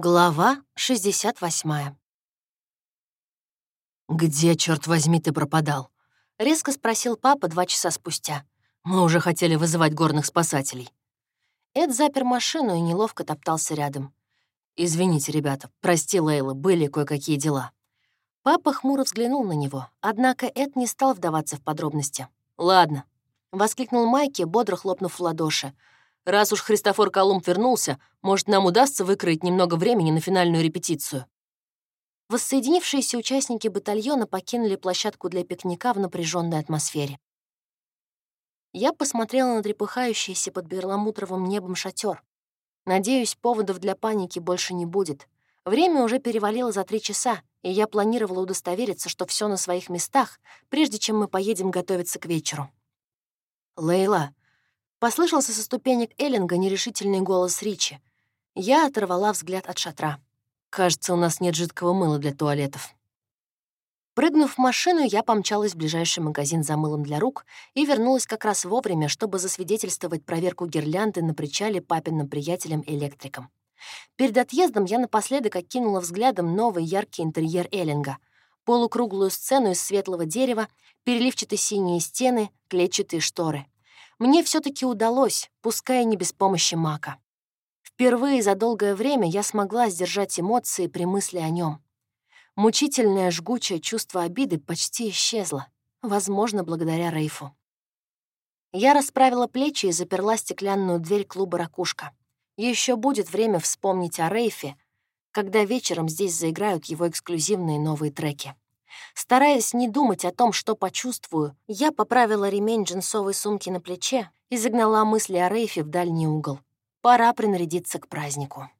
Глава 68. «Где, черт возьми, ты пропадал?» — резко спросил папа два часа спустя. «Мы уже хотели вызывать горных спасателей». Эд запер машину и неловко топтался рядом. «Извините, ребята, прости, Лейла, были кое-какие дела». Папа хмуро взглянул на него, однако Эд не стал вдаваться в подробности. «Ладно», — воскликнул Майки, бодро хлопнув в ладоши. Раз уж Христофор Колумб вернулся, может, нам удастся выкроить немного времени на финальную репетицию. Воссоединившиеся участники батальона покинули площадку для пикника в напряженной атмосфере. Я посмотрела на трепыхающийся под перламутровым небом шатер. Надеюсь, поводов для паники больше не будет. Время уже перевалило за три часа, и я планировала удостовериться, что все на своих местах, прежде чем мы поедем готовиться к вечеру. «Лейла», Послышался со ступенек Эллинга нерешительный голос Ричи. Я оторвала взгляд от шатра. «Кажется, у нас нет жидкого мыла для туалетов». Прыгнув в машину, я помчалась в ближайший магазин за мылом для рук и вернулась как раз вовремя, чтобы засвидетельствовать проверку гирлянды на причале папиным приятелем-электриком. Перед отъездом я напоследок окинула взглядом новый яркий интерьер Эллинга. Полукруглую сцену из светлого дерева, переливчатые синие стены, клетчатые шторы — мне все таки удалось, пускай не без помощи Мака. Впервые за долгое время я смогла сдержать эмоции при мысли о нем. Мучительное жгучее чувство обиды почти исчезло, возможно, благодаря Рейфу. Я расправила плечи и заперла стеклянную дверь клуба «Ракушка». Еще будет время вспомнить о Рейфе, когда вечером здесь заиграют его эксклюзивные новые треки. Стараясь не думать о том, что почувствую, я поправила ремень джинсовой сумки на плече и загнала мысли о Рейфе в дальний угол. Пора принарядиться к празднику.